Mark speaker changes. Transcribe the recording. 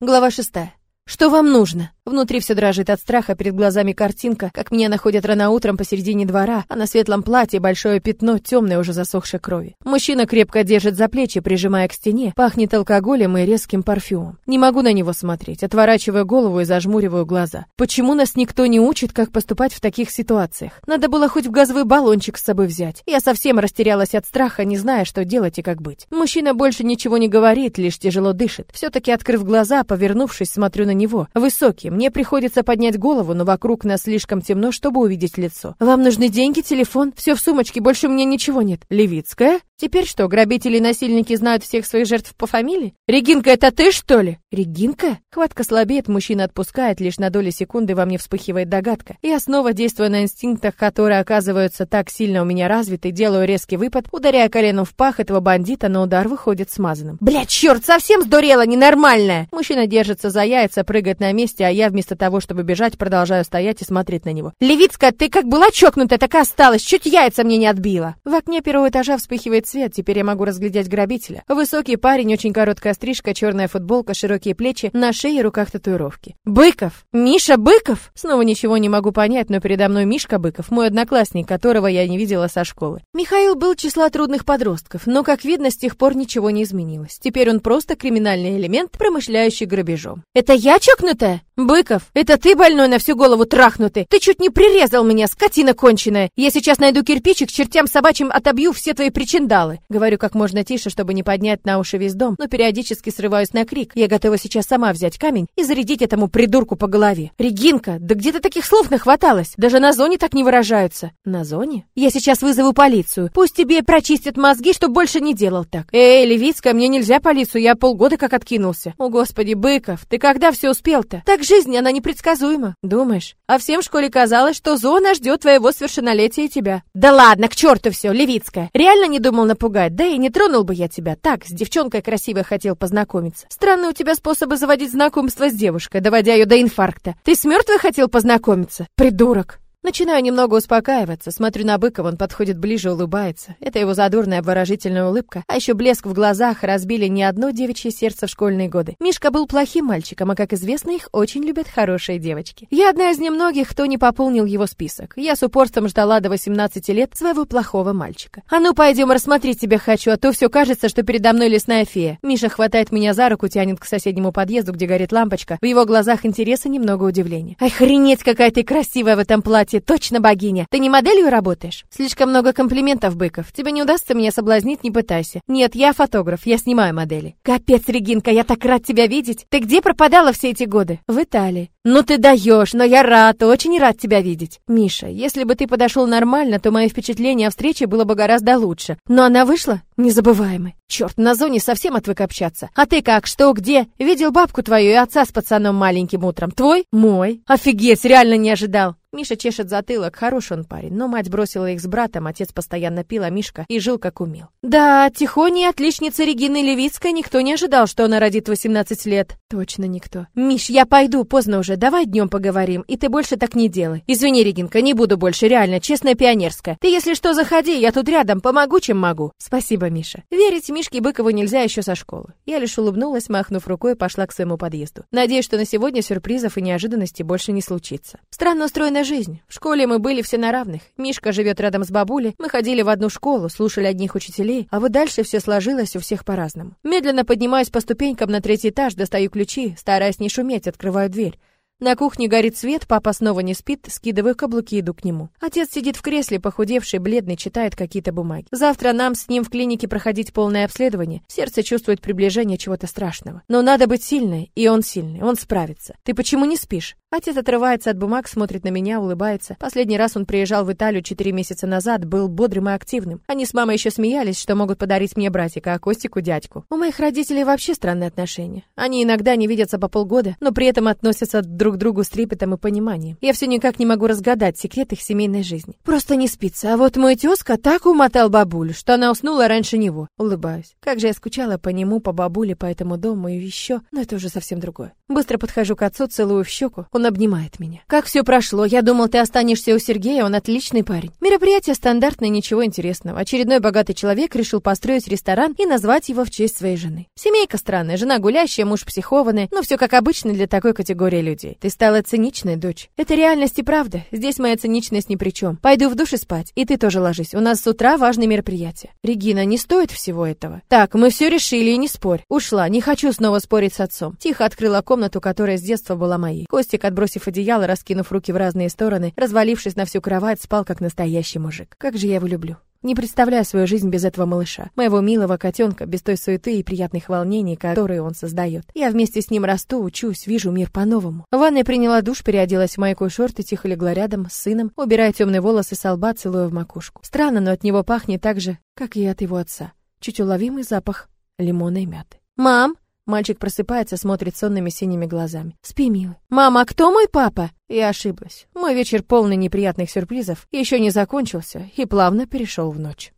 Speaker 1: Глава шестая. Что вам нужно? Внутри все дрожит от страха, перед глазами картинка, как меня находят рано утром посередине двора, а на светлом платье большое пятно темной уже засохшей крови. Мужчина крепко держит за плечи, прижимая к стене, пахнет алкоголем и резким парфюмом. Не могу на него смотреть, отворачиваю голову и зажмуриваю глаза. Почему нас никто не учит, как поступать в таких ситуациях? Надо было хоть в газовый баллончик с собой взять. Я совсем растерялась от страха, не зная, что делать и как быть. Мужчина больше ничего не говорит, лишь тяжело дышит. Все-таки открыв глаза, повернувшись, смотрю на него. Высокий, мне приходится поднять голову, но вокруг нас слишком темно, чтобы увидеть лицо. Вам нужны деньги, телефон? Все в сумочке, больше у меня ничего нет. Левицкая? Теперь что, грабители и насильники знают всех своих жертв по фамилии? Регинка, это ты, что ли? Регинка? Хватка слабеет, мужчина отпускает, лишь на доли секунды во мне вспыхивает догадка. Я снова, действуя на инстинктах, которые оказываются так сильно у меня развиты, делаю резкий выпад, ударяя коленом в пах этого бандита, но удар выходит смазанным. Блядь, черт, совсем сдурела, ненормальная! Мужчина держится за яйца, прыгает на месте, а я вместо того, чтобы бежать, продолжаю стоять и смотреть на него. Левицкая, ты как была чокнутая, так и осталась, чуть яйца мне не отбила. В окне первого этажа вспыхивает свет, теперь я могу разглядеть грабителя. Высокий парень, очень короткая стрижка, черная футболка, широкие плечи, на шее и руках татуировки. Быков! Миша Быков! Снова ничего не могу понять, но передо мной Мишка Быков, мой одноклассник, которого я не видела со школы. Михаил был числа трудных подростков, но, как видно, с тех пор ничего не изменилось. Теперь он просто криминальный элемент, промышляющий грабежом. Это я чокнутая? Быков, это ты больной на всю голову трахнутый? Ты чуть не прирезал меня, скотина конченая. Я сейчас найду кирпичик, чертям собачьим отобью все твои причиндалы. Говорю как можно тише, чтобы не поднять на уши весь дом, но периодически срываюсь на крик. Я готова сейчас сама взять камень и зарядить этому придурку по голове. Регинка, да где ты таких слов нахваталась? Даже на зоне так не выражаются. На зоне? Я сейчас вызову полицию. Пусть тебе прочистят мозги, чтобы больше не делал так. Эй, Левицкая, мне нельзя полицию, я полгода как откинулся. О, господи, Быков, ты когда все успел-то? Так жизнь, она непредсказуема. Думаешь? А всем в школе казалось, что зона ждет твоего совершеннолетия и тебя. Да ладно, к черту все, Левицкая. Реально не думал напугать, да и не тронул бы я тебя. Так, с девчонкой красивой хотел познакомиться. Странные у тебя способы заводить знакомство с девушкой, доводя ее до инфаркта. Ты с мертвой хотел познакомиться? Придурок. Начинаю немного успокаиваться, смотрю на Быкова, он подходит ближе, улыбается. Это его задорная обворожительная улыбка, а еще блеск в глазах разбили не одно девичье сердце в школьные годы. Мишка был плохим мальчиком, а, как известно, их очень любят хорошие девочки. Я одна из немногих, кто не пополнил его список. Я с упорством ждала до 18 лет своего плохого мальчика. А ну, пойдем, рассмотреть тебя хочу, а то все кажется, что передо мной лесная фея. Миша хватает меня за руку, тянет к соседнему подъезду, где горит лампочка. В его глазах интереса немного удивления. Охренеть, какая ты красивая в этом платье! Платье, точно богиня. Ты не моделью работаешь? Слишком много комплиментов, Быков. Тебе не удастся меня соблазнить, не пытайся. Нет, я фотограф, я снимаю модели. Капец, Регинка, я так рад тебя видеть. Ты где пропадала все эти годы? В Италии. Ну ты даешь, но я рад, очень рад тебя видеть. Миша, если бы ты подошел нормально, то мое впечатление о встрече было бы гораздо лучше. Но она вышла незабываемой. Черт, на зоне совсем отвык общаться. А ты как, что, где? Видел бабку твою и отца с пацаном маленьким утром. Твой? Мой. Офигеть, реально не ожидал. Миша чешет затылок, хороший он парень, но мать бросила их с братом, отец постоянно пил, а Мишка и жил как умел. Да, Тихони, отличница Регины Левицкой, никто не ожидал, что она родит 18 лет. Точно никто. Миш, я пойду, поздно уже, давай днем поговорим, и ты больше так не делай. Извини, Регинка, не буду больше, реально, честная пионерская. Ты, если что, заходи, я тут рядом, помогу, чем могу. Спасибо, Миша. Верить Мишке Быкову нельзя еще со школы. Я лишь улыбнулась, махнув рукой, пошла к своему подъезду. Надеюсь, что на сегодня сюрпризов и неожиданностей больше не случится. Странно устроена жизнь. В школе мы были все на равных. Мишка живет рядом с бабулей, мы ходили в одну школу, слушали одних учителей, а вот дальше все сложилось у всех по-разному. Медленно поднимаюсь по ступенькам на третий этаж, достаю ключи, стараясь не шуметь, открываю дверь. На кухне горит свет, папа снова не спит, скидываю каблуки, иду к нему. Отец сидит в кресле, похудевший, бледный, читает какие-то бумаги. Завтра нам с ним в клинике проходить полное обследование. Сердце чувствует приближение чего-то страшного. Но надо быть сильной, и он сильный, он справится. Ты почему не спишь? Отец отрывается от бумаг, смотрит на меня, улыбается. Последний раз он приезжал в Италию четыре месяца назад, был бодрым и активным. Они с мамой еще смеялись, что могут подарить мне братика, а Костику дядьку. У моих родителей вообще странные отношения. Они иногда не видятся по полгода, но при этом относятся друг друг другу с трепетом и пониманием. Я все никак не могу разгадать секрет их семейной жизни. Просто не спится. А вот мой тезка так умотал бабулю, что она уснула раньше него. Улыбаюсь. Как же я скучала по нему, по бабуле, по этому дому и еще. Но это уже совсем другое. Быстро подхожу к отцу, целую в щеку. Он обнимает меня. Как все прошло? Я думал, ты останешься у Сергея, он отличный парень. Мероприятие стандартное, ничего интересного. Очередной богатый человек решил построить ресторан и назвать его в честь своей жены. Семейка странная, жена гулящая, муж психованный, но все как обычно для такой категории людей. Ты стала циничной, дочь. Это реальность и правда. Здесь моя циничность ни при чем. Пойду в душ и спать. И ты тоже ложись. У нас с утра важное мероприятие. Регина, не стоит всего этого. Так, мы все решили и не спорь. Ушла, не хочу снова спорить с отцом. Тихо открыла комнату, которая с детства была моей. Костик, отбросив одеяло, раскинув руки в разные стороны, развалившись на всю кровать, спал как настоящий мужик. Как же я его люблю. Не представляю свою жизнь без этого малыша, моего милого котенка, без той суеты и приятных волнений, которые он создает. Я вместе с ним расту, учусь, вижу мир по-новому. В ванной приняла душ, переоделась в майку и шорты, тихо легла рядом с сыном, убирая темные волосы с лба, целуя в макушку. Странно, но от него пахнет так же, как и от его отца. Чуть уловимый запах лимона и мяты. «Мам!» Мальчик просыпается, смотрит сонными синими глазами. «Спи, милый». «Мама, а кто мой папа?» Я ошиблась. Мой вечер полный неприятных сюрпризов еще не закончился и плавно перешел в ночь.